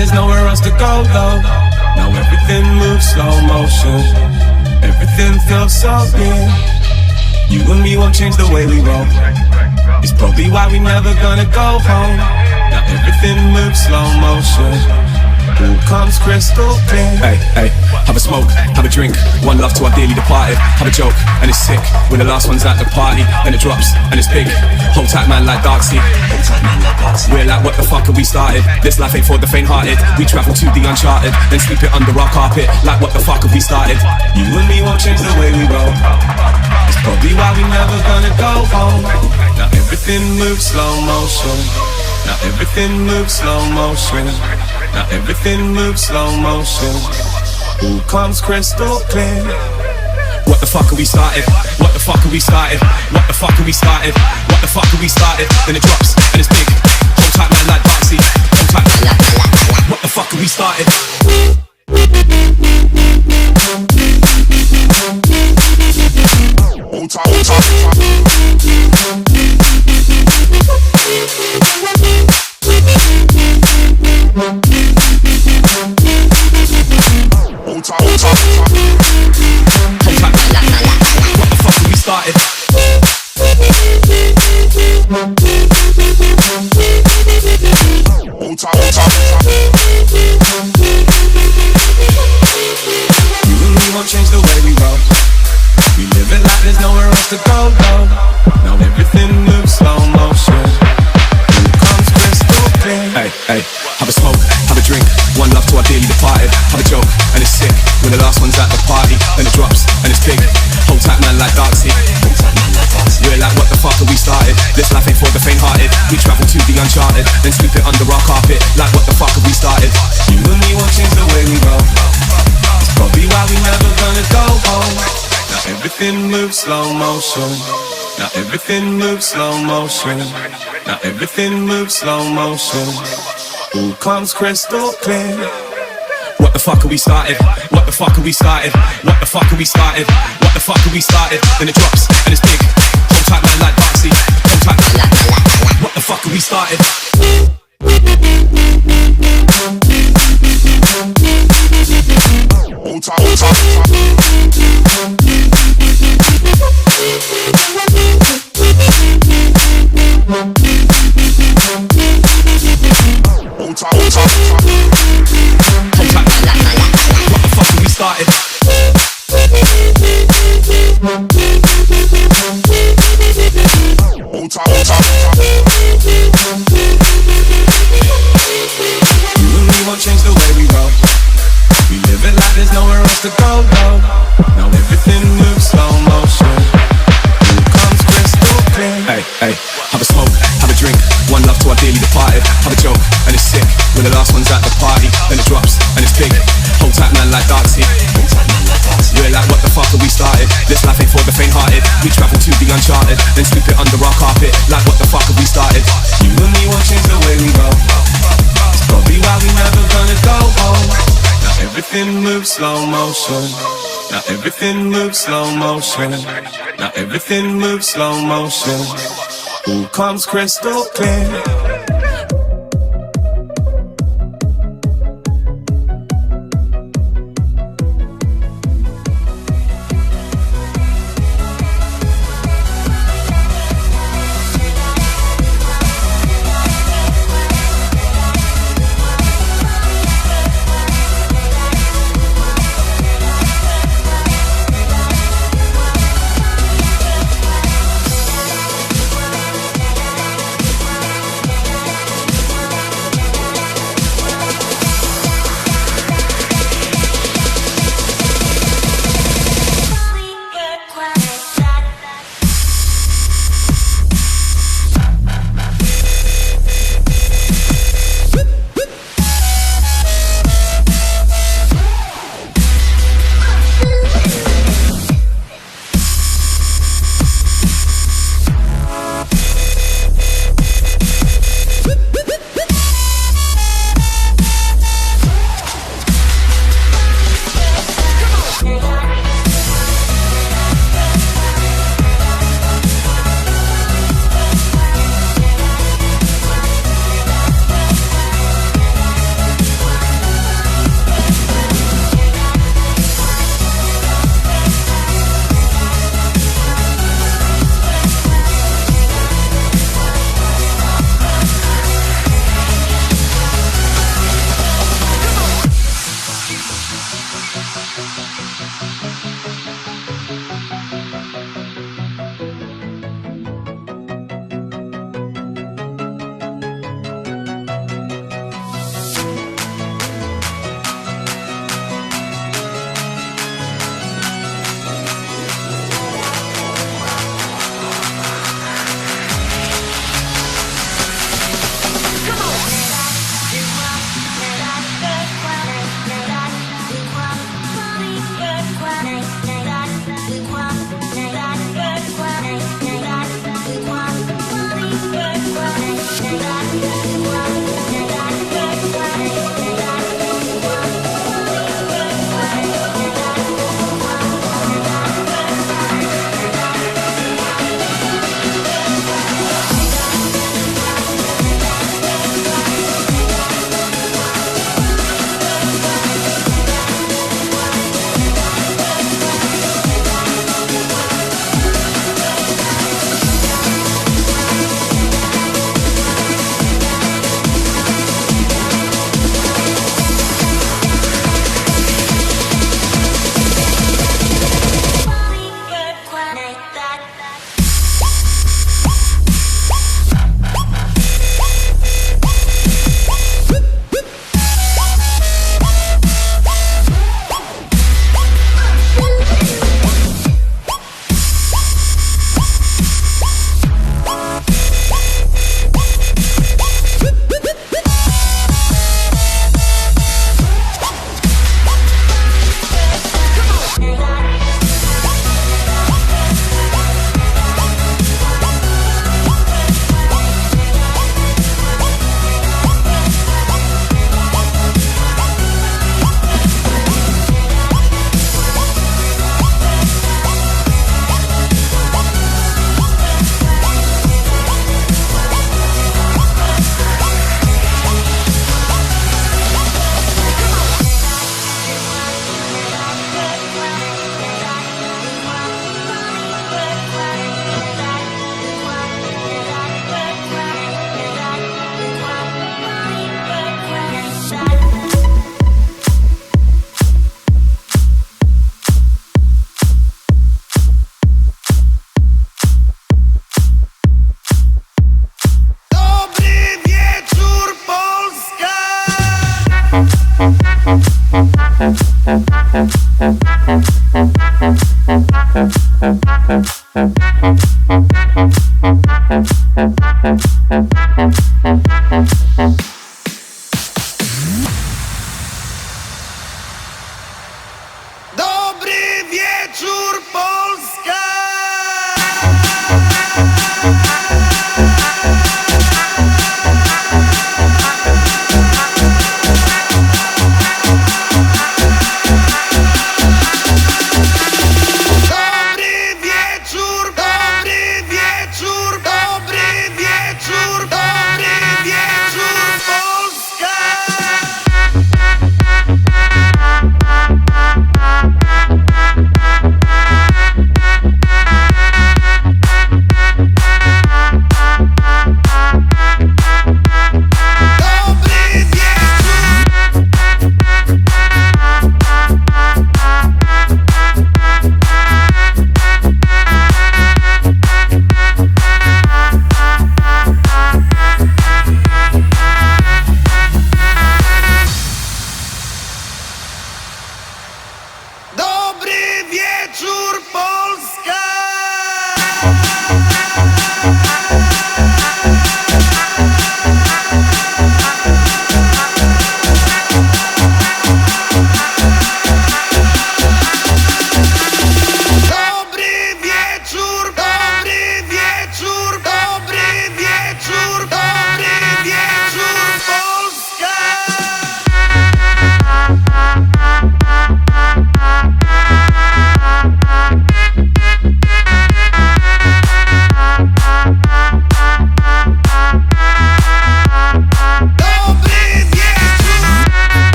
there's nowhere else to go though. Now everything moves slow motion. Everything feels so good. You and me won't change the way we roll. It's probably why we never gonna go home. Now everything moves slow motion. All comes crystal clear. Hey, hey, have a smoke, have a drink. One love to our dearly departed. Have a joke, and it's sick. When the last one's at the party, then it drops, and it's big. Hold tight, man, like Darksea. We're like, what the fuck have we started? This life ain't for the faint-hearted. We travel to the uncharted, then sleep it under our carpet. Like, what the fuck have we started? You and me won't change the way we roll. It's probably why we never gonna go home. Now everything moves slow motion. Now everything moves slow motion. Now everything moves slow motion. All comes crystal clear. What the fuck are we started? What the fuck are we started? What the fuck are we started? What the fuck are we started? Then it drops, and it's big. Hold tight, man, like Darksea. Hold tight. What the fuck have we started? The party, then it drops, and it's big. Hold tight, man, like Darksea. We're like, what the fuck have we started? This life ain't for the faint-hearted. We travel to the uncharted, then sweep it under our carpet. Like, what the fuck have we started? You and me won't change the way we roll. It's probably why we never gonna go home. Now everything moves slow motion. Now everything moves slow motion. Now everything moves slow motion. All comes crystal clear. What the fuck are we started? What the fuck are we started? What the fuck are we started? What the fuck are we started? Then it drops, and it's big. Hold tight, man, like Darksea. Hold tight, man, like, like. What the fuck are we started? Hold tight, hold tight. Like, what the fuck have we started? You and me won't change the way we roll. It's probably why we never gonna go home. Now everything moves slow motion. Now everything moves slow motion. Now everything moves slow motion. All comes crystal clear.